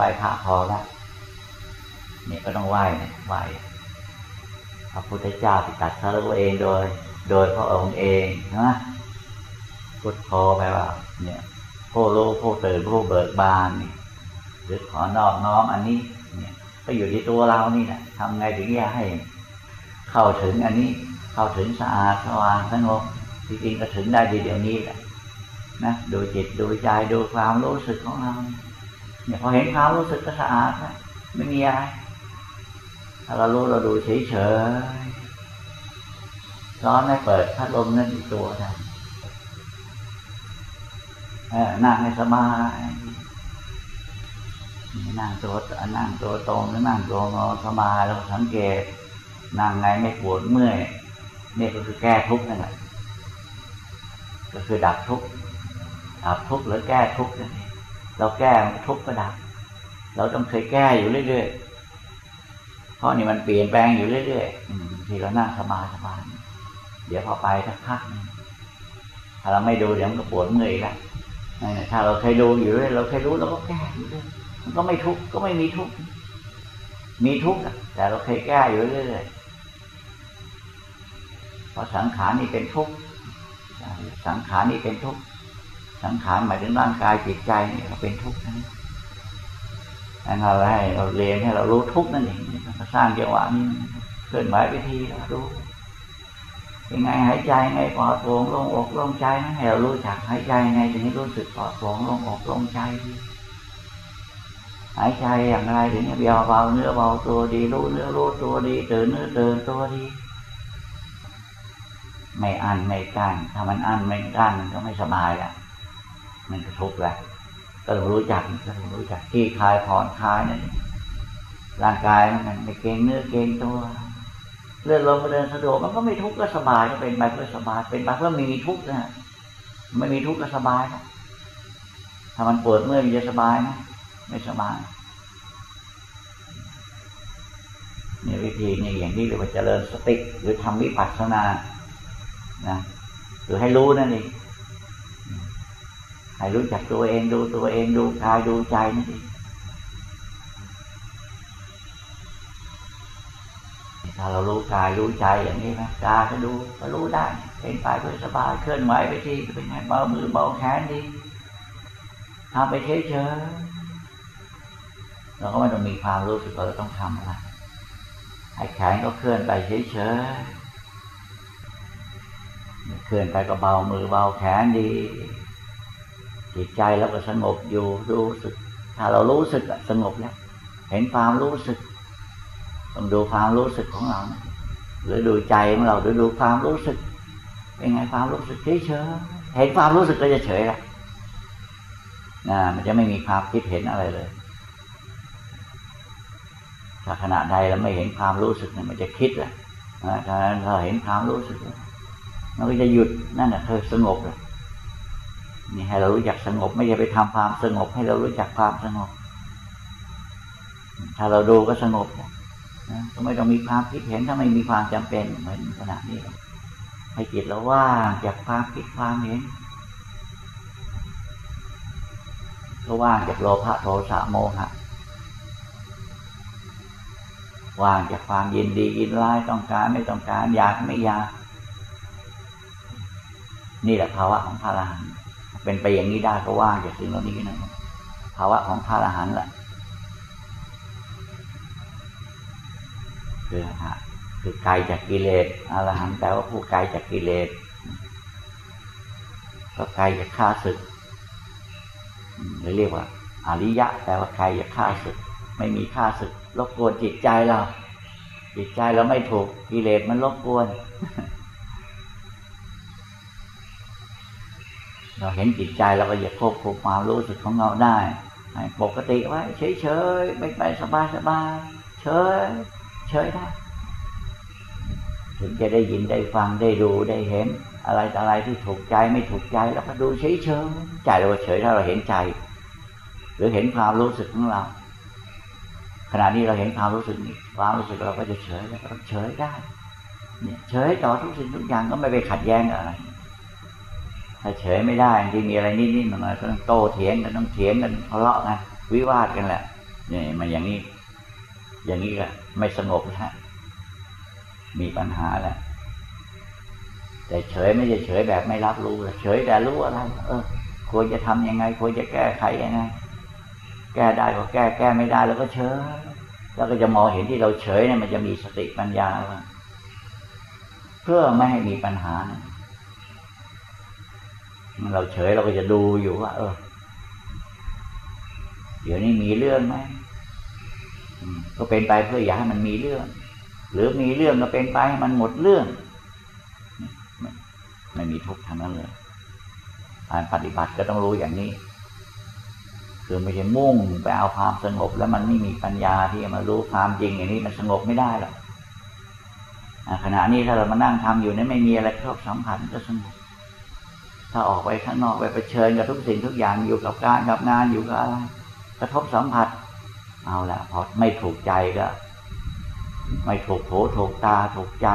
ไหว้พระพอแล้วเนี่ยก็ต้องไหว้เนี่ยไหว้พระพุทธเจ้าที่ตัดสรู้เองโดย โดยพระองค์เองนะ พุทโธแปลว่า เนี่ยผู้รู้ผู้ตื่นผู้เบิกบานนี่หรือขอนอบน้อมอันนี้ เนี่ย ก็อยู่ที่ตัวเรานี่แหละทำไงถึงจะให้ เข้าถึงอันนี้ เข้าถึงสะอาดสว่างสงบจริงๆก็ถึงได้ดีเดี๋ยวนี้แหละนะดูจิตดูใจดูความรู้สึกของเราเนี่ยพอเห็นความรู้สึกก็สะอาดนะไม่มีอะไรถ้าเรารู้เราดูเฉยเฉยร้อนไม่เปิดพัดลมนั่นอีกตัวนะ เออนั่งให้สบายนั่งตัวนั่งตัวตรงหรือนั่งตัวงอสบายเราสังเกตนั่งไงไม่ปวดเมื่อยนี่ก็คือแก้ทุกข์นั่นแหละก็คือดับทุกข์ดับทุกข์หรือแก้ทุกข์นั่นเองเราแก้ทุกข์ก็ดับ เราต้องเคยแก้อยู่เรื่อยๆเพราะนี่มันเปลี่ยนแปลงอยู่เรื่อยๆทีเรานั่งสบายสบายเดี๋ยวพอไปสักพักถ้าเราไม่ดูเดี๋ยวมันก็ปวดเมื่อยแล้ว ถ้าเราเคยดูอยู่เรื่อยเราเคยรู้เราก็แก้อยู่เรื่อยมันก็ไม่ทุกข์ก็ไม่มีทุกข์มีทุกข์แต่เราเคยแก้อยู่เรื่อยเพราะสังขารนี่เป็นทุกข์สังขารนี่เป็นทุกข์สังขารหมายถึงร่างกายจิตใจนี่เราเป็นทุกข์นะนั่นเราให้เราเรียนให้เรารู้ทุกข์นั่นเองสร้างจังหวะนี้เคลื่อนไหวไปทีเรารู้ ยังไงหายใจไงปลอดโปร่งลงอกลงใจนะให้เรารู้จักหายใจไงถึงให้รู้สึกปลอดโปร่งลงอกลงใจหายใจอย่างไรถึงจะเบาเบาเนื้อเบาตัวดีรู้เนื้อรู้ตัวดีตื่นเนื้อตื่นตัวดี ไม่อันไม่กั้นถ้ามันอันไม่กั้นมันก็ไม่สบายแล้วมันก็ทุกข์แหละก็ต้องรู้จักก็ต้องรู้จักที่คลายผ่อนคลายนั่นร่างกายมันไม่เกรงเนื้อเกรงตัว เลื่อนลมมาเดินสะดวกมันก็ไม่ทุกข์ก็สบายก็เป็นไปเพื่อสบาย เป็นไปเพื่อมีทุกข์นะไม่มีทุกข์ก็สบายนะถ้ามันปวดเมื่อยมันจะสบายนะไม่สบายนี่วิธีนี่อย่างที่เรียกว่าเจริญสติหรือทำวิปัสสนานะหรือให้รู้นั่นเองให้รู้จักตัวเองดูตัวเองดูกายดูใจนั่นเอง ถ้าเรารู้กายรู้ใจอย่างนี้นะกายก็ดูก็รู้ได้ เป็นไปเพื่อสบายเคลื่อนไหวไปที่เป็นไงเบามือเบาแขนดีทำไปเฉยๆเราก็ไม่ต้องมีความรู้สึกเราต้องทำอะไรให้แขนก็เคลื่อนไปเฉยๆเคลื่อนไปก็เบามือเบาแขนดีจิตใจเราก็สงบอยู่รู้สึก ถ้าเรารู้สึกสงบแล้วเห็นความรู้สึก ต้องดูความรู้สึกของเรา หรือดูใจของเราหรือดูความรู้สึก เป็นไงความรู้สึกเฉยเฉยเห็นความรู้สึกก็จะเฉยละนะมันจะไม่มีความคิดเห็นอะไรเลย ถ้าขณะใดเราไม่เห็นความรู้สึกเนี่ยมันจะคิดแหละนะถ้าเราเห็นความรู้สึกมันก็จะหยุดนั่นแหละเธอสงบเลยนี่ให้เรารู้จักสงบ ไม่ใช่ไปทำความสงบ ให้เรารู้จักความสงบ ถ้าเราดูก็สงบ นะก็ไม่ต้องมีความคิดเห็นถ้าไม่มีความจำเป็นเหมือนขณะนี้ให้จิตเราว่างจากความคิดความเห็นก็ว่างจากโลภะโทสะโมหะว่างจากความยินดียินร้ายต้องการไม่ต้องการอยากไม่อยาก นี่แหละภาวะของพระอรหันต์เป็นไปอย่างนี้ได้ก็ว่างจากสิ่งเหล่านี้นะภาวะของพระอรหันต์แหละ คือฮะคือไกลจากกิเลสอรหันต์แปลว่าผู้ไกลจากกิเลสก็ไกลจากข้าศึกหรือเรียกว่าอริยะแปลว่าไกลจากข้าศึก ไม่มีข้าศึกรบกวนจิตใจเรา จิตใจเราไม่ถูกกิเลสมันรบกวน เราเห็นจิตใจเราก็จะควบคุมความรู้สึกของเราได้ปกติไว้เฉยๆไม่ไปสบายสบายเฉย เฉยได้ถึงจะได้ยินได้ฟังได้ดูได้เห็น อะไรอะไรที่ถูกใจไม่ถูกใจเราก็ดูเฉยเฉยใจเราเฉยถ้าเราเห็นใจ หรือเห็นความรู้สึกของเรา ขณะนี้เราเห็นความรู้สึกนี้ความรู้สึกเราก็จะเฉยแล้วก็เฉยได้ เนี่ยเฉยต่อทุกสิ่งทุกอย่างก็ไม่ไปขัดแย้งอะไรถ้าเฉยไม่ได้ที่มีอะไรนิดๆหน่อยๆก็ต้องโต้เถียงกันต้องเถียงกันทะเลาะกันวิวาทกันแหละเนี่ยมันอย่างนี้ อย่างนี้ก็ไม่สงบนะมีปัญหาแหละ แต่เฉยไม่ใช่เฉยแบบไม่รับรู้เฉยแต่รู้อะไร เออ ควรจะทํำยังไง ควรจะแก้ไขยังไง แก้ได้ก็แก้ แก้ไม่ได้แล้วก็เฉย แล้วก็จะมองเห็นที่เราเฉยเนี่ยมันจะมีสติปัญญาว่าเพื่อไม่ให้มีปัญหา เราเฉยเราก็จะดูอยู่ว่า เออ เดี๋ยวนี้มีเรื่องไหม ก็เป็นไปเพื่ออยากให้มันมีเรื่อง หรือมีเรื่องก็เป็นไปให้มันหมดเรื่องไม่มีทุกข์ทางนั้นเลยการปฏิบัติก็ต้องรู้อย่างนี้ คือไม่ใช่มุ่งไปเอาความสงบ แล้วมันไม่มีปัญญาที่จะมารู้ความจริงอย่างนี้มันสงบไม่ได้หรอกขณะนี้ถ้าเรามานั่งทำอยู่นี่ไม่มีอะไรครอบสัมผัสก็สงบ ถ้าออกไปข้างนอกไปเผชิญกับทุกสิ่งทุกอย่างอยู่กับการกับงานอยู่กับอะไรกระทบสัมผัส เอาละพอไม่ถูกใจก็ ไม่ถูกโผถูกตาถูกใจ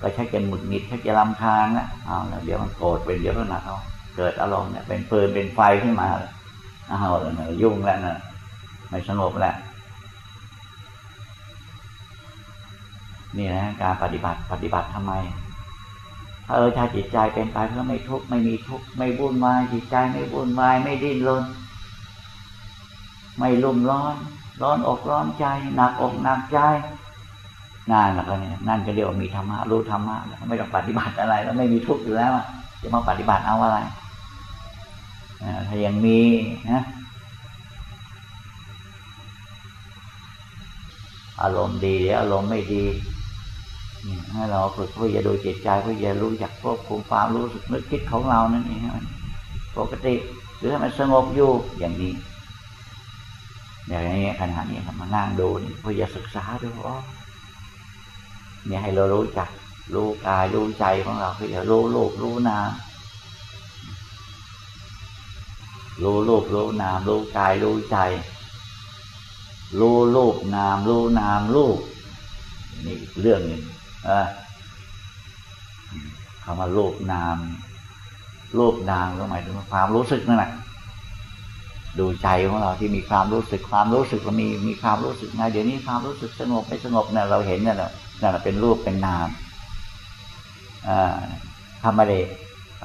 ก็ใช้จะหมุดหงิดใช้จะลำคาญนะเอาละเดี๋ยวมันโกรธเป็นเดี๋ยวก็หนักเอาเกิดอารมณ์เนี่ยเป็นปืนเป็นไฟขึ้นมาเอาละยุ่งแล้วนะไม่สงบแล้วนี่นะการปฏิบัติปฏิบัติทำไมเออถ้าจิตใจเป็นไปเพื่อไม่ทุกข์ไม่มีทุกข์ไม่บุ่นวายจิตใจไม่บุ่นวายไม่ดิ้นรน ไม่ลุ่มร้อน ร้อนอกร้อนใจ หนักอกหนักใจนั่นแล้วก็เนี่ยนั่นก็เรียกว่ามีธรรมะรู้ธรรมะแล้วไม่ต้องปฏิบัติอะไร แล้วไม่มีทุกข์อยู่แล้วจะมาปฏิบัติเอาอะไรถ้ายังมีนะอารมณ์ดีหรือารมณ์ไม่ดีให้เราฝึกเพื่อจะดูจิตใจเพื่อจะรู้จักควบคุมความรู้สึกนึกคิดของเรานั่นเองปกติหรือให้มันสงบอยู่อย่างนี้ อย่างนี้ขณะนี้มานั่งดูเพื่อจะศึกษาดูว่าเนี่ยให้เรารู้จัก รู้กายรู้ใจของเราเพื่อจะรู้โลกรู้นามรู้รูปรู้นามรู้กายรู้ใจ รู้รูปนามรู้นามรูปนี่เรื่องหนึ่งคำว่ารูปนามรูปนามก็หมายถึงความรู้สึกนั่นแหละ ดูใจของเราที่มีความรู้สึกความรู้สึกมีมีความรู้สึกไงเดี๋ยวนี้ความรู้สึกสงบไม่สงบเนี่ยเราเห็นเนี่ยนั่นแหละเป็นรูปเป็นนามอ่าทำอะไร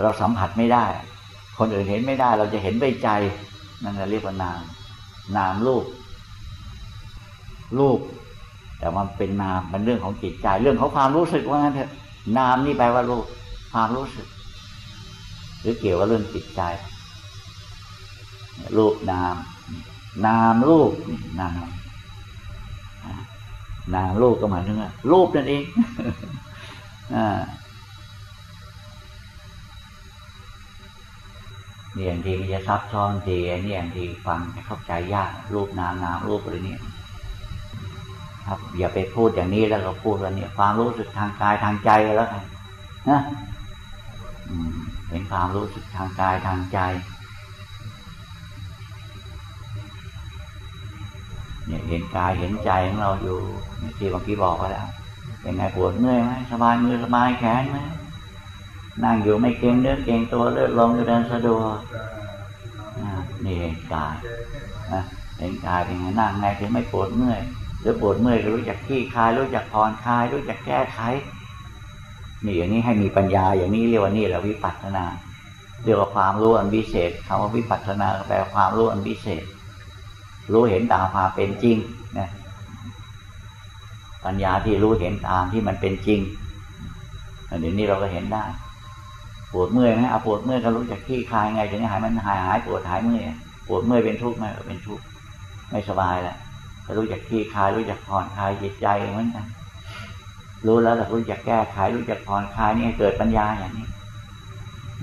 เราสัมผัสไม่ได้ คนอื่นเห็นไม่ได้ เราจะเห็นด้วยใจนั่นเรียกว่านาม นามรูป รูป แต่มันเป็นนามเป็นเรื่องของจิตใจ เรื่องของความรู้สึกว่างั้นเถอะนามนี่แปลว่ารูปความรู้สึก หรือเกี่ยวกับเรื่องจิตใจ รูปนาม นามรูปนามนามรูปก็หมายถึงรูปนั่นเองอ่านี่อย่างที่มันจะซับซ้อนทีนี่อย่างที่ฟังเข้าใจยากรูปนามนามรูปอะไรเนี่ยครับอย่าไปพูดอย่างนี้แล้วก็พูดว่าเนี่ยความรู้สึกทางกายทางใจแล้วกันนะเป็นความรู้สึกทางกายทางใจ เนี่ยเห็นกายเห็นใจของเราอยู่ที่บางทีบอกไว้แล้วเป็นไงปวดเมื่อยไหมสบายมือสบายแขนไหมนั่งอยู่ไม่เกรงเนื้อเกรงตัวเลือดลมอยู่เดินสะดวกนี่เห็นกายนะเห็นกายเป็นไงนั่งไงถึงไม่ปวดเมื่อยหรือปวดเมื่อยรู้จักขี้คลายรู้จักผ่อนคลายรู้จักแก้ไขนี่อย่างนี้ให้มีปัญญาอย่างนี้เรียกว่านี่แหละวิปัสสนาเรียกว่าความรู้อันพิเศษคำว่าวิปัสสนาแปลความรู้อันพิเศษ รู้เห็นตามความเป็นจริงนะปัญญาที่รู้เห็นตามที่มันเป็นจริงเดี๋ยวนี้เราก็เห็นได้ ปวดเมื่อยไหมเอาปวดเมื่อยก็รู้จักขี้คลายไงถึงหายมันหายหายปวดหายเมื่อยปวดเมื่อยเป็นทุกข์ไหมก็เป็นทุกข์ไม่สบายแหละก็รู้จักขี้คลายรู้จักผ่อนคลายจิตใจเหมือนกันรู้แล้วแต่รู้จักแก้ไขรู้จักผ่อนคลายนี่เกิดปัญญาอย่างนี้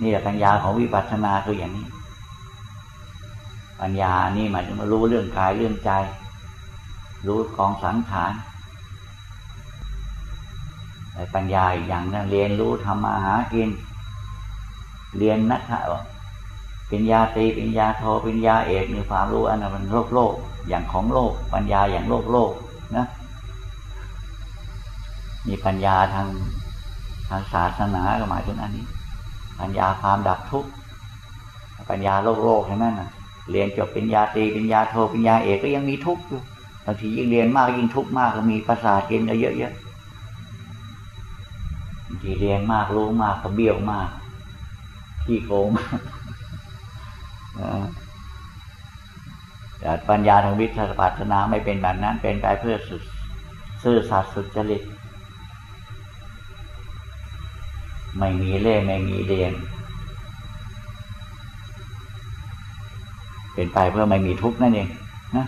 นี่แหละปัญญาของวิปัสสนาคืออย่างนี้ ปัญญานี่หมายถึงรู้เรื่องกายเรื่องใจ รู้กองสังขารปัญญาอีกอย่างนึงเรียนรู้ทำมาหากิน เรียนนักข่าวปัญญาตีเปัญญาโทปัญญาเอกมีความรู้อันนั้นมันโลกโลกอย่างของโลก ปัญญาอย่างโลกโลกนะ มีปัญญาทางทางศาสนาก็หมายถึงอันนี้ ปัญญาความดับทุกข์ปัญญาโลกโลกใช่ไหมนะ เรียนจบปัญญาตีปัญญาโทปัญญาเอกก็ยังมีทุกข์อยู่บางทียิ่งเรียนมากยิ่งทุกข์มากก็มีประสาทเกินเยอะๆบางทีเรียนมากรู้มากก็เบี้ยวมากขี้โกงแต่ปัญญาทางวิทยาปัฒนาไม่เป็นแบบนั้น เป็นไปเพื่อสุดซื่อสัตย์สุจริต ไม่มีเล่ไม่มีเรียน เป็นไปเพื่อไม่มีทุกข์นั่นเองนะ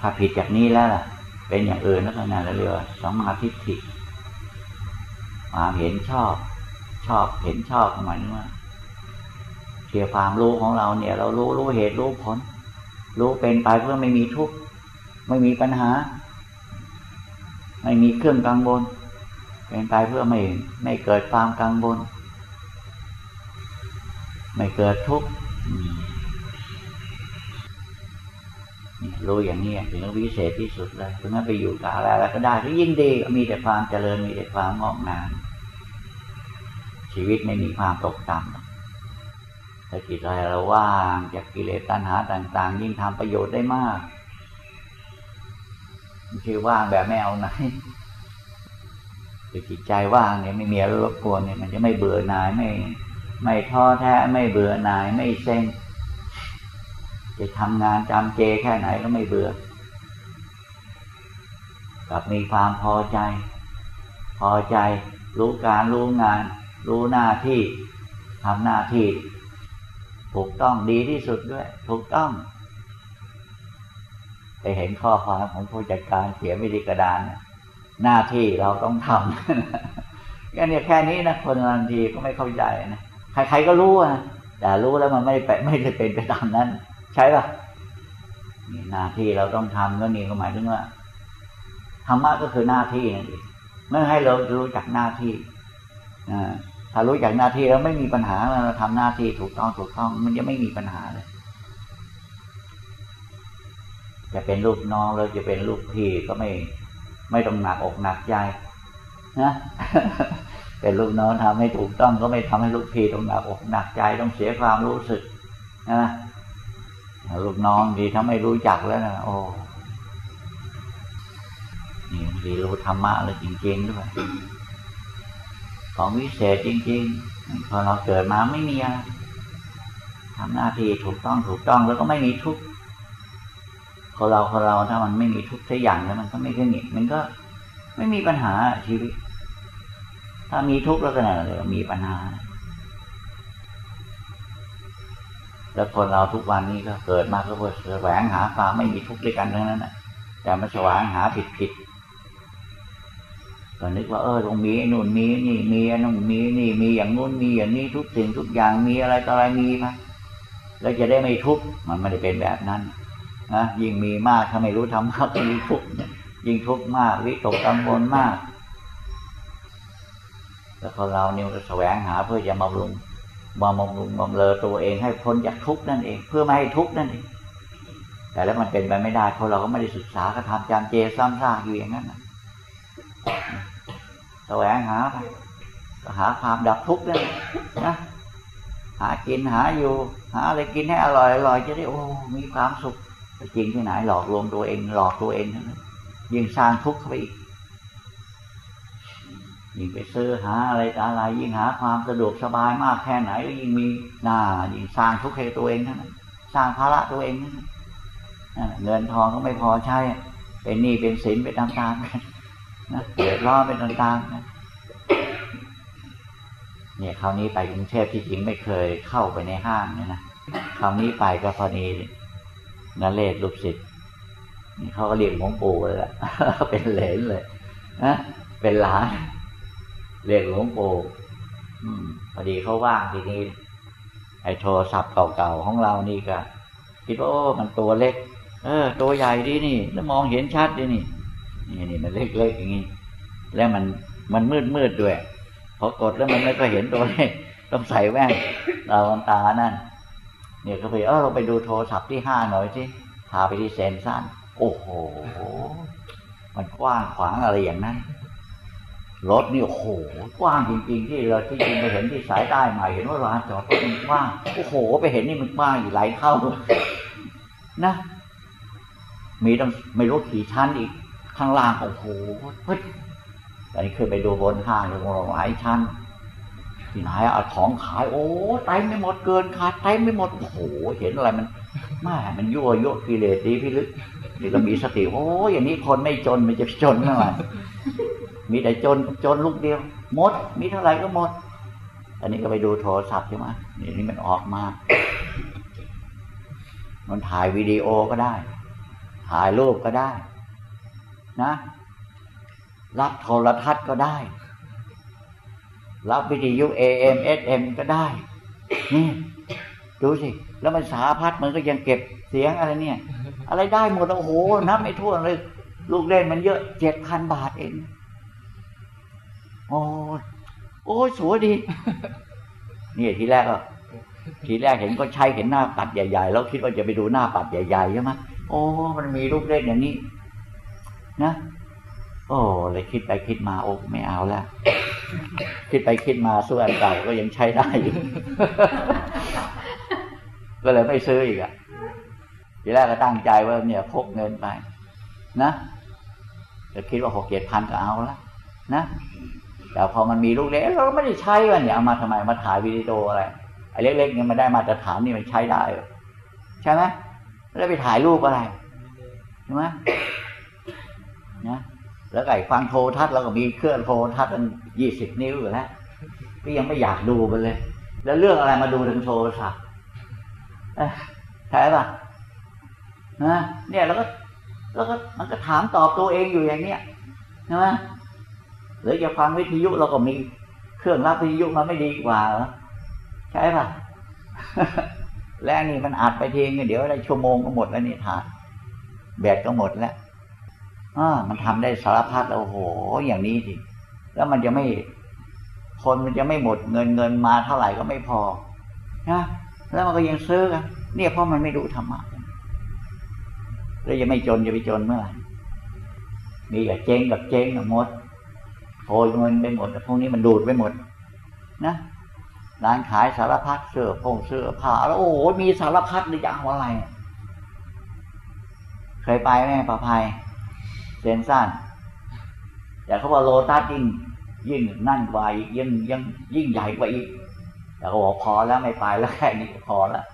ถ้าผิดจากนี้แล้วเป็นอย่างอื่นแล้วก็นั่นเรียกว่าสมาธิฐิความเห็นชอบ ชอบเห็นชอบหมายถึงว่าเกี่ยวความรู้ของเราเนี่ย เรารู้รู้เหตุรู้ผล รู้เป็นไปเพื่อไม่มีทุกข์ไม่มีปัญหา ไม่มีเครื่องกังวลเป็นไปเพื่อไม่ไม่เกิดความกังวลไม่เกิดทุกข์ รู้อย่างนี้ถึงวิเศษที่สุดเลยถึงแม้ไปอยู่กับอะไรแล้วก็ได้ก็ยิ่งดีมีแต่ความเจริญมีแต่ความงอกงามชีวิตไม่มีความตกต่ำถ้าจิตใจเราว่างจากกิเลสตัณหาต่าง ๆ ยิ่งทำประโยชน์ได้มากไม่ใช่ว่างแบบไม่เอาไหนคือจิตใจว่างเนี่ยไม่มีอะไรรบกวนเนี่ยมันจะไม่เบื่อหน่ายไม่ ไม่ท้อแท้ไม่เบื่อหน่ายไม่เซ็ง จะทำงานจำเจแค่ไหนก็ไม่เบื่อกับมีความพอใจ พอใจ รู้การรู้งาน รู้หน้าที่ทำหน้าที่ ถูกต้องดีที่สุดด้วย ถูกต้อง ไปเห็นข้อความของผู้จัดการเขียนวิธีกระดานหน้าที่เราต้องทำก็เนี่ยแค่นี้นะคนบางทีก็ไม่เข้าใจนะใครๆก็รู้นะแต่รู้แล้วมันไม่ไปไม่ได้เป็นไปตามนั้น ใช่ป่ะนี่หน้าที่เราต้องทำก็นี่ก็หมายถึงว่าธรรมะก็คือหน้าที่นั่นเองเมื่อให้เรารู้จักหน้าที่ถ้ารู้จักหน้าที่แล้วไม่มีปัญหาเราทำหน้าที่ถูกต้องถูกต้อง มันจะไม่มีปัญหาเลยจะเป็นลูกน้องเราจะเป็นลูกพี่ก็ไม่ ไม่ต้องหนักอกหนักใจนะเป็นลูกน้องทำให้ถูกต้องก็ไม่ทำให้ลูกพี่ต้องหนักอกหนักใจต้องเสียความรู้สึกนะ ลูกน้องดีถ้าไม่รู้จักแล้วนะโอ้นี่ดีรู้ธรรมะเลยจริงๆด้วยของวิเศษจริงๆพอเราเกิดมาไม่มีอะไรทำหน้าที่ถูกต้องถูกต้องแล้วก็ไม่มีทุกข์คนเราคนเราถ้ามันไม่มีทุกข์สักอย่างแล้วมันก็ไม่ขึ้นอีมันก็ไม่มีปัญหาชีวิต ถ้ามีทุกข์แล้วก็นั่นเลยมีปัญหา แล้วคนเราทุกวันนี้ก็เกิดมาก็เพื่อแสวงหาความไม่มีทุกข์ด้วยกันทั้งนั้นแหะแต่มาแสวงหาผิดผิดก็นึกว่าเออตรงมีนู่นมีนี่มีนู่นมีนี่มีอย่างนู้นมีอย่างนี้ทุกสิ่งทุกอย่างมีอะไรต่ออะไรมีไหมแล้วจะได้ไม่ทุกข์มันไม่ได้เป็นแบบนั้นนะยิ่งมีมากถ้าไม่รู้ทำมากก็ยิ่งทุกข์ยิ่งทุกข์มากวิตกกังวลมาก แล้วคนเราเนี่ยจะแสวงหาเพื่อจะมาบำรุง บำรุงบำเลอตัวเองให้พ้นจากทุกข์นั่นเอง เพื่อไม่ให้ทุกข์นั่นเอง แต่แล้วมันเป็นไปไม่ได้เพราะเราก็ไม่ได้ศึกษาก็ทำจำเจซ้ำซากอยู่อย่างนั้นนะแสวงหาไปก็หาความดับทุกข์นั่นนะหากินหาอยู่ หาอะไรกินให้อร่อยอร่อยจะได้โอ้มีความสุขจริงที่ไหนหลอกลวงตัวเอง หลอกตัวเองทั้งนั้นยิ่งสร้างทุกข์เข้าไปอีก ยิ่งไปซื้อหาอะไรต่อะไรยิ่งหาความสะดวกสบายมากแค่ไหนก็ยิ่งมีหน้ายิ่งสร้างทุกข์ให้ตัวเองทั้งนั้นสร้างภาระตัวเองทั้งนั้นเงินทองก็ไม่พอใช้เป็นหนี้เป็นสินไปตามๆกันนะเดือดร้อนเป็นต่างๆนะเนี่ยคราวนี้ไปกรุงเทพที่จริงไม่เคยเข้าไปในห้างเนี่ยนะคราวนี้ไปก็พอดีนเลศลูกศิษย์เขาก็เรียกหลวงปู่เลยแหละเป็นเหลนเลยนะเป็นหลาน เรียกหลวงปู่พอดีเขาว่างทีนี้ ไอ้โทรศัพท์เก่าๆของเรานี่ก็คิดว่าโอ้มันตัวเล็ก เออ ตัวใหญ่ดีนี่ แล้วมองเห็นชัดดีนี่ นี่นี่มันเล็กๆอย่างนี้แล้วมันมันมืดมืดด้วยพอกดแล้วมันไม่ก็เห็นตัวเลขต้องใส่แว่นตาตานั่นเนี่ยก็ไปเออเราไปดูโทรศัพท์ที่ห้าหน่อยสิพาไปที่เซนซันโอ้โห มันกว้างขวางอะไรอย่างนั้น รถนี่โอ้โหกว้างจริง ๆ ที่เราที่จริงไปเห็นที่สายใต้ใหม่เห็นว่าลานจอดรถมันกว้างโอ้โห ไปเห็นนี่มันกว้างอยู่หลายเท่านะ มีต้องไม่รู้กี่ชั้นอีกข้างล่างโอ้โหเฮ้ยอันนี้เคยไปดูบนห้างอยู่หลายชั้นที่ไหนเอาของขายโอ้เต็มไม่หมดเกินขาดเต็มไม่หมดโอ้โหเห็นอะไรมันแม่มันยั่วยั่วกิเลสดีพี่ลึกนี่เรามีสติโอ้อย่างนี้คนไม่จนมันจะจนเท่าไหร่ มีแต่จนจนลูกเดียวหมด มีเท่าไหร่ก็หมด อันนี้ก็ไปดูโทรศัพท์ใช่ไหมนี่นี่มันออกมามันถ่ายวิดีโอก็ได้ ถ่ายรูปก็ได้ นะรับโทรทัศน์ก็ได้ รับวิทยุ AM SM ก็ได้ นี่ ดูสิ แล้วมันสาพัดมันก็ยังเก็บเสียงอะไรเนี่ย อะไรได้หมด โอ้โหนับไม่ทั่วเลย ลูกเล่นมันเยอะเจ็ดพันบาทเอง โอ้ยโอ้ยสวยดีนี่ทีแรกก็ทีแรกเห็นก็ใช้เห็นหน้าปัดใหญ่ๆ แล้วคิดว่าจะไปดูหน้าปัดใหญ่ๆใช่ไหมโอ้มันมีลูกเล่นอย่างนี้ นะโอ้เลยคิดไปคิดมาโอ้ไม่เอาแล้วคิดไปคิดมาสู้อันเก่าก็ยังใช้ได้อยู่ก็เลยไม่ซื้ออีกอะทีแรกก็ตั้งใจว่าเนี่ยพกเงินไป นะจะคิดว่าหกเจ็ดพันก็เอาละนะ แต่พอมันมีลูกเล็กเราก็ไม่ได้ใช้ว่เนี่ยเอามาทำไมมาถ่ายวิดีโออะไรไอ้เล็กๆเนี่ยมันได้มาตรฐานนี่มันใช้ได้ใช่ไหมแล้วไปถ่ายรูปอะไรใช่ไหมนะแล้วไก่ฟังโทรทัศน์เราก็มีเครื่องโทรทัศน์ยี่สิบนิ้วอยู่แล้วก็ยังไม่อยากดูมันเลย แล้วเรื่องอะไรมาดูถึงโทรศัพท์ใช่ป่ะนะเนี่ยแล้วก็ แล้วก็มันก็ถามตอบตัวเองอยู่อย่างเนี้ยใช่ไหม หรือจะฟังวิทยุเราก็มีเครื่องรับวิทยุมาไม่ดีกว่าใช่ป่ะ แล้วนี่มันอัดไปเทงเดี๋ยวอะได้ชั่วโมงก็หมดแล้วนี่ถ่ายแบตก็หมดแล้วอ่ามันทำได้สารพัดแล้วโอ้โห อย่างนี้สิแล้วมันจะไม่ คนมันจะไม่หมดเงินเงินมาเท่าไหร่ก็ไม่พอนะแล้วมันก็ยังซื้อกันเนี่ยเพราะมันไม่ดูธรรมะแล้วจะไม่จนจะไปจนเมื่อไหร่มีกับเจ๊งกับเจ๊งกับหมด โอยเงินไปหมดพวกนี้มันดูดไปหมด นะร้านขายสารพัดเสื้อผงเสื้อผ้าแล้วโอ้โหมีสารพัดเลยจะเอาอะไร เคยไปไหมประภัยเซนสั้นแต่เขาบอกโลตัสยิ่งยิ่งนั่นกว่าอีกยิ่งยิ่งยิ่งใหญ่กว่าอีกแต่เขาบอกพอแล้วไม่ไปแล้วแค่นี้พอแล้ว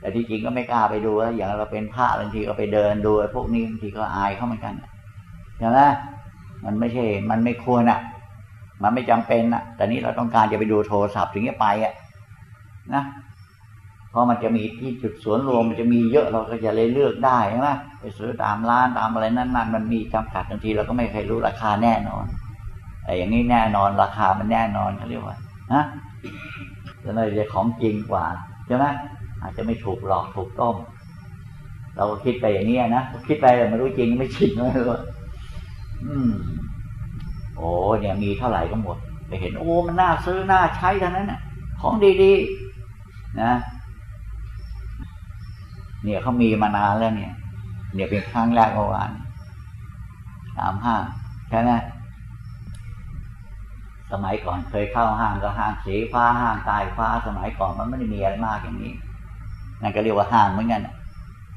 แต่ที่จริงก็ไม่กล้าไปดูแล้วอย่างเราเป็นพระบางทีก็ไปเดินดูพวกนี้บางทีก็อายเขาเหมือนกันใช่ไหมมันไม่ใช่ มันไม่ควรอะ มันไม่จำเป็นอะแต่นี้เราต้องการจะไปดูโทรศัพท์ถึงจะไปอะนะเพราะมันจะมีที่จุดสวนรวมมันจะมีเยอะเราก็จะเลยเลือกได้ใช่ไหมไปซื้อตามร้านตามอะไรนั้นๆมันมีจำกัดบางทีเราก็ไม่เคยรู้ราคาแน่นอนแต่อย่างนี้แน่นอนราคามันแน่นอนเขาเรียกว่านะแล้วเราจะของจริงกว่าใช่ไหมอาจจะไม่ถูกหลอกถูกต้ม เราก็คิดไปอย่างนี้นะคิดไปแต่ไม่รู้จริงไม่จริงไม่รู้อืม โอ้เนี่ยมีเท่าไหร่ก็หมดไปเห็นโอ้มันน่าซื้อน่าใช้ทั้งนั้นน่ะของดีๆนะ เนี่ยเขามีมานานแล้วเนี่ย เนี่ยเป็นครั้งแรกเมื่อวานสามห้างใช่ไหมสมัยก่อนเคยเข้าห้างก็ห้างสีฟ้าห้างตายฟ้าสมัยก่อนมันไม่ได้มีอะไรมากอย่างนี้นั่นก็เรียกว่าห้างเหมือนกัน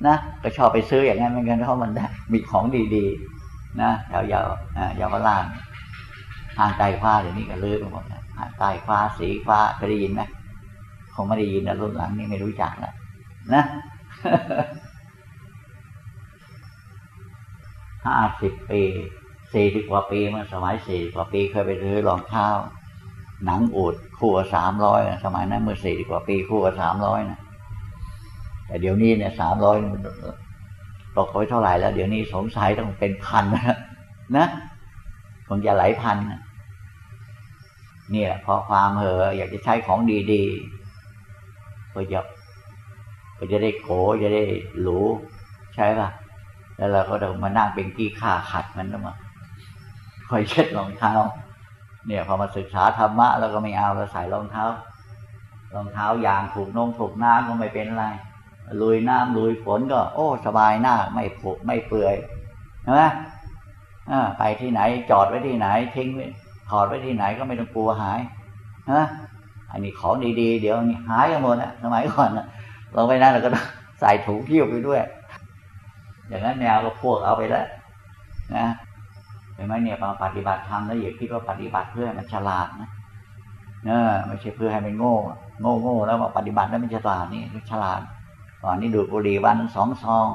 นะก็ชอบไปซื้ออย่างนั้นเหมือนกันเพราะมันได้มีของดีๆ นะยาวๆยาวๆ ล่างห้างใต้ฟ้าเดี๋ยวนี้ก็ลือไปหมดแล้วห้างใต้ฟ้าสีฟ้าเคยได้ยินไหมคงไม่ได้ยินนะรุ่นหลังนี่ไม่รู้จักแล้วนะห้าสิบปีสี่สิบกว่าปีเมื่อสมัยสี่กว่าปีเคยไปซื้อรองเท้าหนังอูดคู่สามร้อยสมัยนั้นเมื่อสี่กว่าปีคู่สามร้อยนะแต่เดี๋ยวนี้เนี่ยสามร้อยตกไปเท่าไหร่แล้ว เดี๋ยวนี้สงสัยต้องเป็นพันนะนะ คงจะหลายพันนี่แหละพอความเหออยากจะใช้ของดีๆก็จะก็จะได้โขจะได้หรูใช่ป่ะ แล้วเราก็ต้องมานั่งเป็นกี้ข่าขัดมันมาคอยเช็ดรองเท้า เนี่ยพอมาศึกษาธรรมะแล้วก็ไม่เอาเราใส่รองเท้ารองเท้ายางถูกนงถูกน้ำก็ไม่เป็นไรลุยน้ำลุยฝนก็ โอ้ สบายหน้าไม่ผุไม่เปื่อยใช่ไหม ไปที่ไหน จอดไว้ที่ไหน ทิ้งไว้ถอดไว้ที่ไหนก็ไม่ต้องกลัวหายฮะอันนี้ของดีๆ เดี๋ยวนี้หายกันหมดอะสมัยก่อนเราไปนั่นเราก็ใส่ถุงเที่ยวไปด้วย อย่างนั้นแนวก็พวกเอาไปแล้วนะเห็นไหมเนี่ยมาปฏิบัติธรรมแล้วอย่าคิดว่าปฏิบัติเพื่อให้มันฉลาดนะเนอไม่ใช่เพื่อให้มันโง่ โง่โง่แล้วมาปฏิบัติแล้วมันฉลาดนี่ฉลาดก่อนนี้ดูดบุหรี่วันสองซอง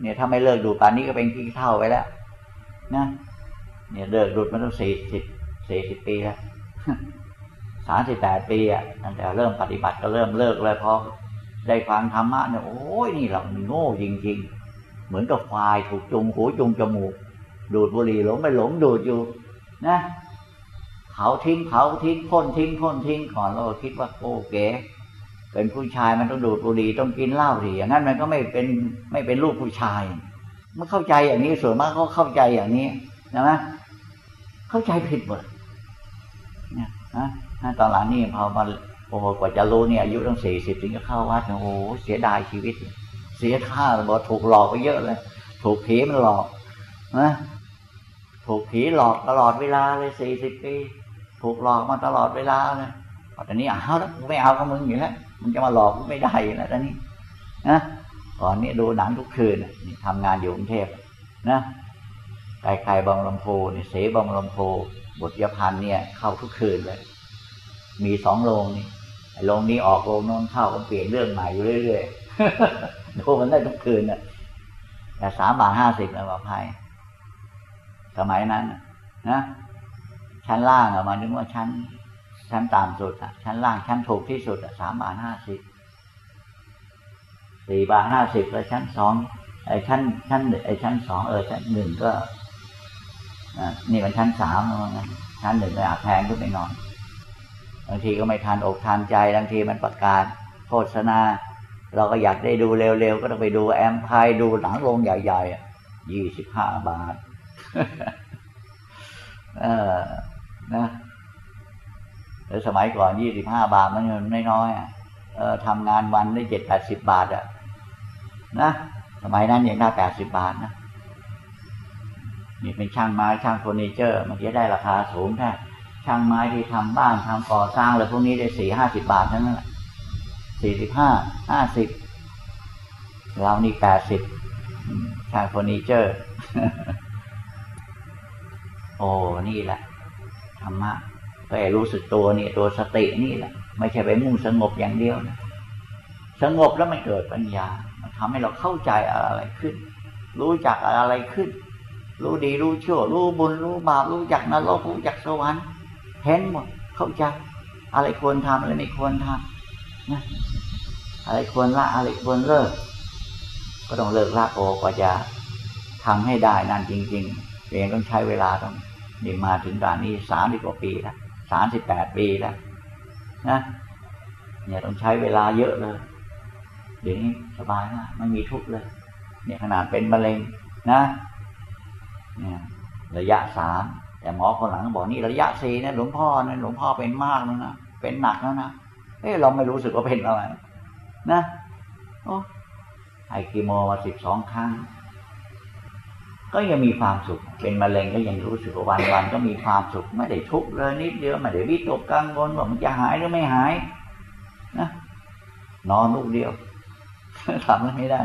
เนี่ยถ้าไม่เลิกดูดป่านนี้ก็เป็นขี้เท่าไปแล้ว นะเนี่ยเลิกดูดมาตั้งสี่สิบสี่สิบปีแล้วสามสิบแปดปีอะตั้งแต่เริ่มปฏิบัติก็เริ่มเลิกเลยพอได้ฟังธรรมะเนี่ยโอ้ยนี่เราโง่จริง ๆ เหมือนกับควายถูกจุงหูจุงจมูก ดูดบุหรี่หลงไม่หลงดูดอยู่ นะเผาทิ้งเผาทิ้งพ่นทิ้งพ่นทิ้งก่อนเราคิดว่าโอเก๋เป็นผู้ชายมันต้องดูดบุหรี่ต้องกินเหล้าสิอย่างนั้นมันก็ไม่เป็นไม่เป็นลูกผู้ชาย มันเข้าใจอย่างนี้ส่วนมากเขาเข้าใจอย่างนี้นะเข้าใจผิดหมดเนี่ยนะตอนหลังนี่พอมาโอ้โหกว่าจะรู้เนี่ยอายุตั้งสี่สิบถึงจะเข้าวัดโอ้โหเสียดายชีวิต เสียท่าบอกถูกหลอกไปเยอะเลย ถูกผีมันหลอกนะถูกผีหลอกตลอดเวลาเลยสี่สิบปีถูกหลอกมาตลอดเวลาเลยตอนนี้เอาแล้วไม่เอากับมึงอยู่แล้วมึงจะมาหลอกกูไม่ได้แล้วตอนนี้นะ ก่อนนี้ดูหนังทุกคืนนี่ทำงานอยู่กรุงเทพนะไกลๆบางลำโพนี่เสบางลำโพบทยพันเนี่ย เข้าทุกคืนเลย มีสองโรงนี่โรงนี้ออกโรงโน้นเข้าก็เปลี่ยนเรื่องใหม่อยู่เรื่อยๆดูมันได้ทุกคืนน่ะ แต่สามบาทห้าสิบนะว่าภัยสมัยนั้นนะชั้นล่างอะมานึกว่าชั้นชั้นต่ำสุดอะชั้นล่างชั้นถูกที่สุดอะสามบาทห้าสิบ สี่บาทห้าสิบแล้วชั้นสองไอ้ชั้น ชั้นไอ้ชั้นสองเออชั้นหนึ่งก็นี่มันชั้นสามแล้วนะชั้นหนึ่งก็อาจแพงขึ้นไปนอยบางทีก็ไม่ทันอกทันใจบางทีมันประกาศโฆษณา เราก็อยากได้ดูเร็วๆ ก็ต้องไปดูแอมพายดูหนังโรงใหญ่ๆยี่สิบห้าบาท เออนะแล้วสมัยก่อนยี่สิบห้าบาทมันเงินน้อยๆเออทำงานวันได้เจ็ดแปดสิบบาทอะ นะสมัยนั้นยังได้แปดสิบบาทนะนี่เป็นช่างไม้ช่างเฟอร์นิเจอร์มันจะได้ราคาสูงแค่ช่างไม้ที่ทำบ้านทำก่อสร้างอะไรพวกนี้ได้สี่ห้าสิบบาททั้งนั้นแหละสี่สิบห้าห้าสิบเรานี่แปดสิบช่างเฟอร์นิเจอร์ โอ้นี่แหละธรรมะก็รู้สึกตัวนี่ตัวสตินี่แหละ ไม่ใช่ไปมุ่งสงบอย่างเดียวนะสงบแล้วมันเกิดปัญญา ทำให้เราเข้าใจอะไรขึ้น รู้จักอะไรขึ้น รู้ดีรู้ชั่ว รู้บุญรู้บาปรู้จักนรกรู้จักสวรรค์เห็นหมดเข้าใจ อะไรควรทำอะไรไม่ควรทำนะอะไรควรละอะไรควรเลิก ก็ต้องเลิกละโอกว่าจะทำให้ได้นั่นจริงๆเองต้องใช้เวลาต้องนี่มาถึงด่านนี้สามสิบกว่าปีแล้วสามสิบแปดปีแล้วนะเนี่ยต้องใช้เวลาเยอะเลย เดี๋ยวนี้สบายมากไม่มีทุกข์เลย เนี่ยขนาดเป็นมะเร็งนะเนี่ยระยะสามแต่หมอคนหลังบอกนี่ระยะสี่นะหลวงพ่อนะหลวงพ่อเป็นมากแล้วนะเป็นหนักแล้วนะเอ้เราไม่รู้สึกว่าเป็นอะไรนะโอ้ไอคีโมมาสิบสองครั้ง ก็ยังมีความสุข เป็นมะเร็งก็ยังรู้สึกว่าวันวันก็มีความสุข ไม่ได้ทุกข์เลยนิดเดียวไม่ได้วิตกกังวลว่ามันจะหายหรือไม่หายนะนอนลูกเดียว ทำอะไรไม่ได้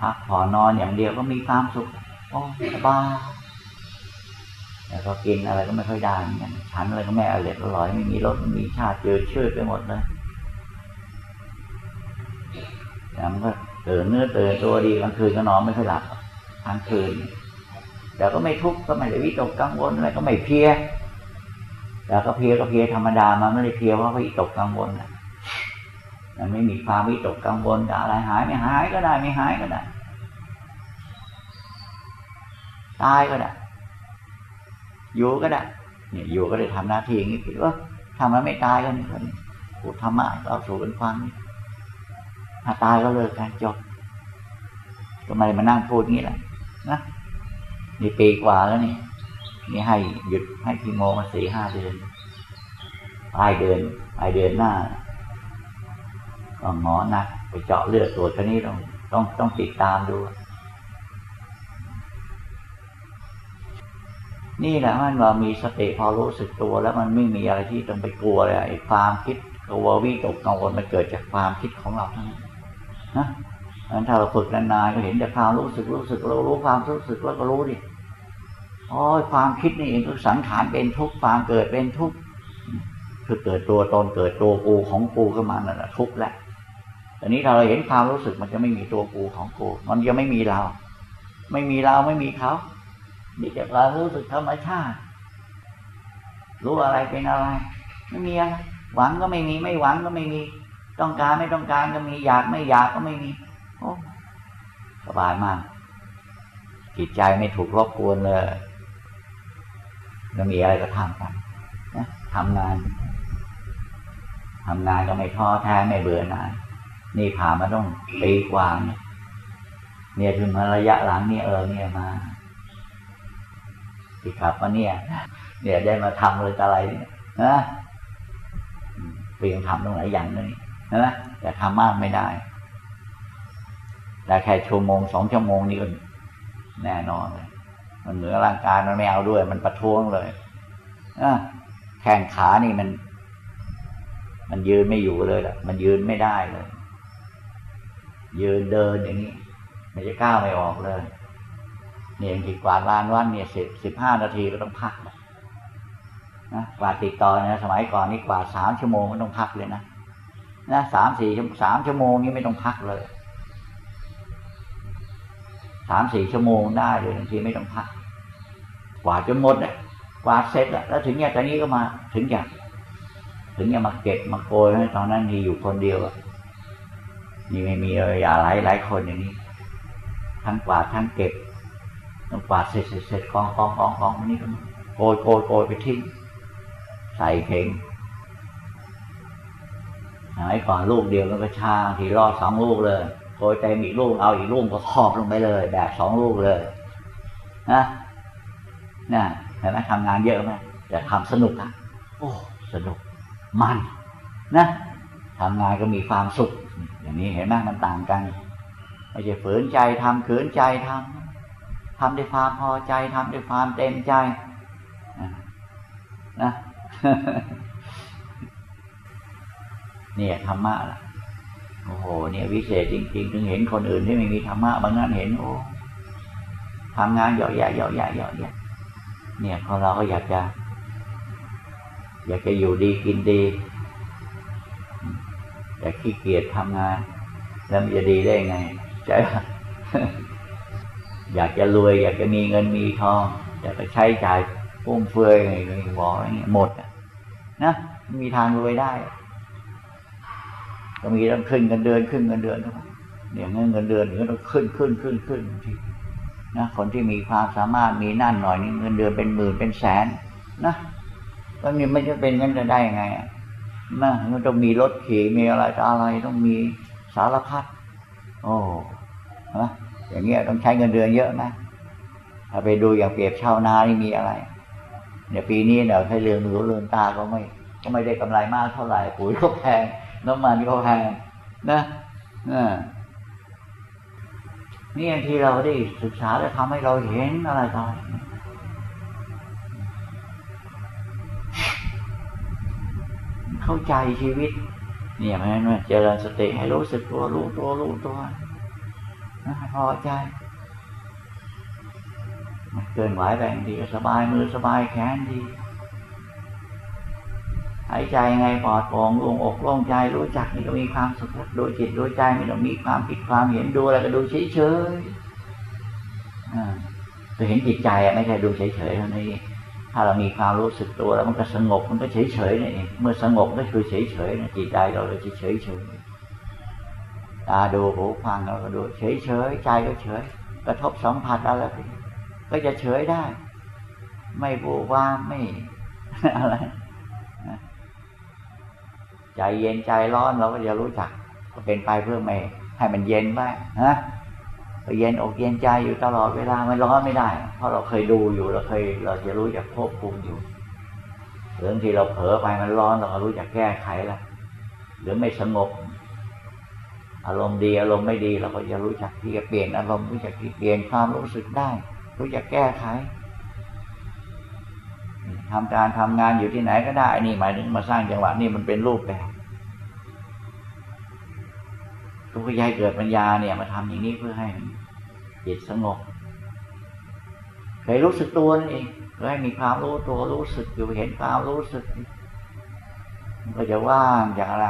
พักผ่อนนอนอย่างเดียวก็มีความสุขโอ้สบายแต่ก็กินอะไรก็ไม่ค่อยได้เหมือนกันฉันอะไรก็ไม่อร่อยอร่อยไม่มีรสไม่มีชาติเจอชื่อไปหมดเลยแล้วมันก็เตื่นเนื้อเตื่นตัวดีกลางคืนก็นอนไม่ค่อยหลับกลางคืนแต่ก็ไม่ทุกข์ก็ไม่ได้วิตกกังวลอะไรก็ไม่เพียแต่ก็เพียก็เพียธรรมดามันไม่ได้เพียเพราะวิตกกังวลนะ มันไม่มีความวิตกกังวลอะไรหายไม่หายก็ได้ไม่หายก็ได้ตายก็ได้อยู่ก็ได้เนี่ยอยู่ก็ได้ทำหน้าที่อย่างนี้คิดว่าทำแล้วไม่ตายก็นี่คนพูดธรรมะเราสู่กันฟังถ้าตายก็เลิกกันจบทำไมมานั่งพูดงี้แหละนะนี่ปีกว่าแล้วนี่นี่ให้หยุดให้พีโมมาสี่ห้าเดือนปลายเดือนปลายเดือนหน้า หมอนัดไปเจาะเลือดตรวจคนนี้ต้องต้องต้องติดตามดู นี่แหละมันว่ามีสติพอรู้สึกตัว แล้วมันไม่มีอะไรที่ต้องไปกลัวเลยไอ้ความคิดกลัววิตกกังวลมันเกิดจากความคิดของเราทั้งนั้นนะงั้นถ้าเราฝึกนานๆก็เห็นแต่ความรู้สึกรู้สึกเรารู้ความรู้สึกแล้วก็รู้ดิอ๋อความคิดนี่เองคือสังขารเป็นทุกข์ความเกิดเป็นทุกข์คือเกิดตัวตนเกิดตัวกูของกูขึ้นมานั่นแหละทุกข์แหละ แต่นี้ถ้าเราเห็นความรู้สึกมันจะไม่มีตัวกูของกู มันจะไม่มีเรา ไม่มีเราไม่มีเขานี่จะเรารู้สึกธรรมชาติ รู้อะไรเป็นอะไร ไม่มีอะไรหวังก็ไม่มี ไม่หวังก็ไม่มี ต้องการไม่ต้องการก็มีอยากไม่อยากก็ไม่มี โอ้สบายมาก จิตใจไม่ถูกรบกวนเลยจะมีอะไรก็ทำกันนะทำงานทำงานก็ไม่ท้อแท้ไม่เบื่อหน่าย นี่ผ่ามาต้องปีกว่าเนี่ยเนี่ยถึงมาระยะหลังเนี่ยเออเนี่ยมาที่ขับมาเนี่ย เนี่ยได้มาทำเลยอะไรเนี่ยนะเพียงทำตรงไหนอย่างนี้นะแต่ทำมากไม่ได้แต่แค่ชั่วโมงสองชั่วโมงนี่ก็แน่นอนเลยมันเหนือร่างกายมันไม่เอาด้วย มันประท้วงเลยอแข้งขานี่มัน มันยืนไม่อยู่เลยล่ะ มันยืนไม่ได้เลย ยืนเดินอย่างนี้มันจะก้าวไม่ออกเลยเนี่ยอย่างที่กวาดลานวันเนี่ยสิบสิบห้านาทีก็ต้องพักนะกวาดติดต่อนะสมัยก่อนนี่กวาดสามชั่วโมงก็ต้องพักเลยนะนะสามสี่สามชั่วโมงนี้ไม่ต้องพักเลยสามสี่ชั่วโมงได้เลยบางทีไม่ต้องพักกวาดจนหมดเนี่ยกวาดเสร็จแล้วแล้วถึงเนี่ยตอนนี้ก็มาถึงอย่ากถึงจะมาเก็บมาโกยตอนนั้นมีอยู่คนเดียวอะ นี่ไม่มีเลยอย่าหลายหลายคนอย่างนี้ ทั้งกวาดทั้งเก็บต้องกวาดเสร็จเสร็จกองกองกองกองนี่ก็โกยโกยโกยไปทิ้งใส่เข่งสมัยก่อนลูกเดียวก็ชาทีรอดสองลูกเลยโกยเต็มอีกลูกเอาอีกลูกก็ครอบลงไปเลย แบบสองลูกเลยนะนะเห็นไหมทำงานเยอะไหมแต่ทำสนุกอะโอ้สนุกมันนะ ทำงานก็มีความสุข อย่างนี้เห็นไหมมันต่างกันไม่ใช่ฝืนใจทำขืนใจทำทำด้วยความพอใจทำด้วยความเต็มใจนะเนี่ยธรรมะล่ะโอ้โห เนี่ยวิเศษจริง ๆ ถึงเห็นคนอื่นที่ไม่มีธรรมะบางนั้นเห็นโอ้ทำงานเหยาะแยะเหยาะแยะเหยาะแยะเนี่ยพอเราก็อยากจะ อยากจะอยู่ดีกินดี แต่ขี้เกียจทำงานแล้วมันจะดีได้ไงใช่ไหมอยากจะรวย อยากจะมีเงินมีทองอยากจะใช้จ่ายฟุ่มเฟือยไงบอกอย่างเงี้ยหมดนะมีทางรวยได้ก็มีต้องขึ้นเงินเดือนขึ้นเงินเดือนเนี่ยเงินเงินเดือนถึงต้องขึ้นขึ้นขึ้นขึ้นทีนะคนที่มีความสามารถมีนั่นหน่อยนี่เงินเดือนเป็นหมื่นเป็นแสนนะตอนนี้ไม่จะเป็นงั้นจะได้ยังไง นะมันต้องมีรถขี่มีอะไรต่อะไรต้องมีสารพัดโอ้นะอย่างเงี้ยต้องใช้เงินเดือนเยอะนะถ้าไปดูอย่างเปรียบชาวนานี่มีอะไรเนี่ยปีนี้เนี่ยให้เรืองหูเรืองตาก็ไม่ ก็ไม่ได้กำไรมากเท่าไหร่ปุ๋ยก็แพงน้ำมันก็แพงนะนี่ที่เราได้ศึกษาและทำให้เราเห็นอะไรต่อ เข้าใจชีวิต เนี่ยเพราะฉะนั้นเจริญสติให้รู้สึกตัวรู้ตัวรู้ตัวนะพอใจเกินไหวแบ่งดีสบายมือสบายแขนดีหายใจไงปลอดโปร่งลงอกโล่งใจรู้จักนี่ก็มีความสุขดูจิตรู้ใจไม่ต้องมีความคิดความเห็นดูอะไรก็ดูเฉยเฉยคือเห็นจิตใจไม่ใช่ดูเฉยเฉยเท่านี้ ถ้าเรามีความรู้สึกตัวแล้วมันก็สงบมันก็เฉยเฉยนี่เองเมื่อสงบก็คือเฉยเฉยจิตใจเราเลยเฉยเฉยตาดูหูฟังเราก็ดูเฉยเฉยใจก็เฉย กระทบสัมผัสอะไรก็จะเฉยได้ ไม่บูว่าไม่อะไรใจเย็นใจร้อนเราก็จะรู้จัก ก็เป็นไปเพื่อไม่ให้มันเย็นไว้ฮะ เย็นอกเย็นใจอยู่ตลอดเวลาไม่ร้อนไม่ได้ เพราะเราเคยดูอยู่เราเคยเราจะรู้จักควบคุมอยู่หรือบางทีเราเผลอไปมันร้อนเราก็รู้จักแก้ไขแล้วหรือไม่สงบ อารมณ์ดีอารมณ์ไม่ดีเราก็จะรู้จักที่จะเปลี่ยนอารมณ์รู้จักที่เปลี่ยนความรู้สึกได้ รู้จักแก้ไขทำการทำงานอยู่ที่ไหนก็ได้นี่หมายถึงมาสร้างจังหวะนี่มันเป็นรูปแบบ ทุกข์ยายเกิดปัญญาเนี่ย มาทำอย่างนี้เพื่อให้จิตสงบเคยรู้สึกตัวนั่นเองเพื่อให้มีความรู้ตัวรู้สึกอยู่เห็นความรู้สึกก็จะว่างจากอะไร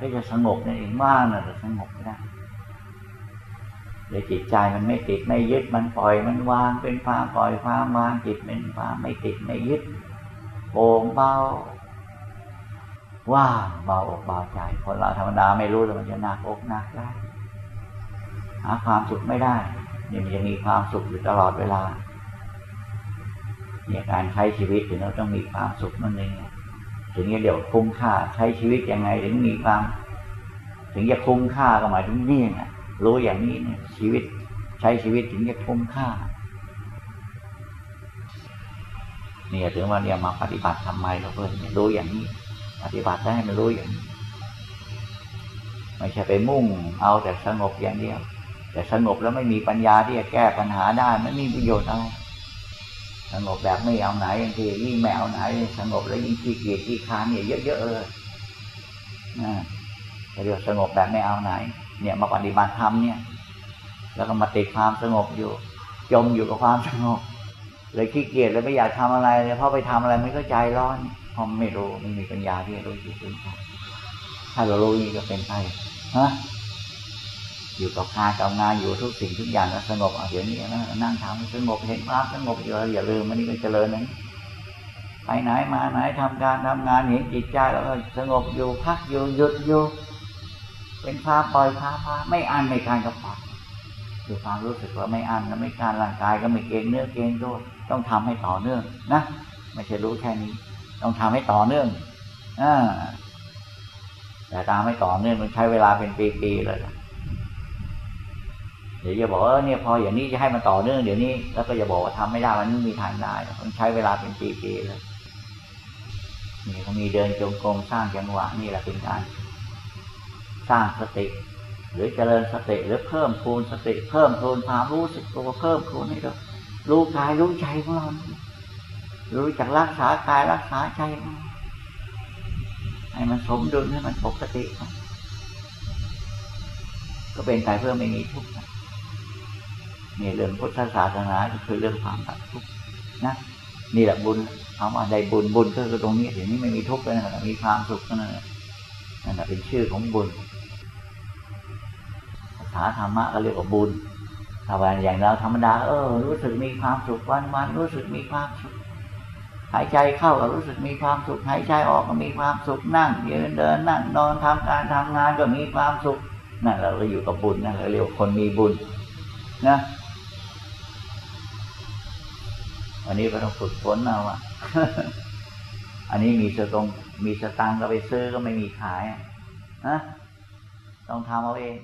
ก็จะสงบนั่นเองว่างน่ะจะสงบไม่ได้เลยจิตใจมันไม่ติดไม่ยึดมันปล่อยมันวางเป็นความปล่อยความวางจิตเป็นความไม่ติดไม่ยึดโปร่งเบา ว่างเบาอกเบาใจคนเราธรรมดาไม่รู้เลยมันจะหนักอกหนักได้หาความสุขไม่ได้เนี่ยมันจะมีความสุขอยู่ตลอดเวลาเนี่ยการใช้ชีวิตถึงเราต้องมีความสุขนั่นเองถึงจะเดี๋ยวคุ้มค่าใช้ชีวิตยังไงถึงมีความ ถึงจะคุ้มค่าก็หมายถึงนี่ไงรู้อย่างนี้เนี่ยชีวิตใช้ชีวิตถึงจะคุ้มค่าเนี่ยถึงว่าเนี่ยมาปฏิบัติทำไมเราเพื่อนรู้อย่างนี้ ปฏิบัติได้มันรู้อย่างนี้ไม่ใช่ไปมุ่ง เอาแต่สงบอย่างเดียว แต่สงบแล้วไม่มีปัญญาที่จะแก้ปัญหาได้ไม่มีประโยชน์อะไรสงบแบบไม่เอาไหนอย่างที่ยิ่งไม่เอาไหน สงบแล้วยิ่งขี้เกียจขี้ค้านเนี่ยเยอะๆเลยนะเรียกสงบแบบไม่เอาไหน เนี่ยมาปฏิบัติธรรมเนี่ย แล้วก็มาติดความสงบอยู่ จมอยู่กับความสงบเลยขี้เกียจเลยไม่อยากทำอะไรเลยเพราะไปทำอะไรไม่เข้าใจร้อน เพราะไม่รู้ไม่มีปัญญาที่จะรู้จิตรู้ใจถ้าเรารู้นี่ก็เป็นไปฮะอยู่กับงานกับงานอยู่ทุกสิ่งทุกอย่างแล้วสงบเดี๋ยวนี้นะนั่งทำสงบเห็นภาพสงบอยู่อย่าลืมมันนี่ก็เจริญนะไปไหนมาไหนทำการทำงานเห็นจิตใจแล้วก็สงบอยู่พักอยู่หยุดอยู่เป็นพาปล่อยพาพาไม่อันไม่การกับปล่อยคือความรู้สึกว่าไม่อันแล้วไม่การร่างกายก็ไม่เกงเนื้อเกงตัวต้องทำให้ต่อเนื่องนะไม่ใช่รู้แค่นี้ ต้องทำให้ต่อเนื่องอแต่ตามไม่ต่อเนื่องมันใช้เวลาเป็นปีๆเลยเดี๋ยวจะบอกว่าเนี่ยพออย่างนี้จะให้มันต่อเนื่องเดี๋ยวนี้แล้วก็จะบอกว่าทำไม่ได้มันไม่มีทางได้มันใช้เวลาเป็นปีๆเลยนี่เขามีเดินจงกรมสร้างจังหวะนี่แหละเป็นการสร้างสติ หรือเจริญสติหรือเพิ่มพูนสติ เพิ่มพูนความรู้สึกตัวเพิ่มพูนให้เรารู้กายรู้ใจของเรา รู้จักรักษากายรักษาใจให้มันสมดุลให้มันปกติ ก็เป็นไปเพื่อไม่มีทุกข์นี่เรื่องพุทธศาสนาคือเรื่องความตัดทุกข์นะนี่แหละบุญเอามาได้บุญบุญก็คือตรงนี้ถึงนี้ไม่มีทุกข์เลยนะมีความสุขนั่นแหละนั่นแหละเป็นชื่อของบุญภาษาธรรมะก็เรียกว่าบุญถ้าวันอย่างเราธรรมดาเออ รู้สึกมีความสุขวันวันรู้สึกมีความสุข หายใจเข้าก็รู้สึกมีความสุข หายใจออกก็มีความสุขนั่งยืนเดินนั่งนอนทำการทำงานก็มีความสุขนั่นเราก็อยู่กับบุญนั่นเราเรียกว่าคนมีบุญนะอันนี้ก็ต้องฝึกฝนเอาอะ อันนี้มีสตงมีสตังก็ไปซื้อก็ไม่มีขายนะต้องทำเอาเอง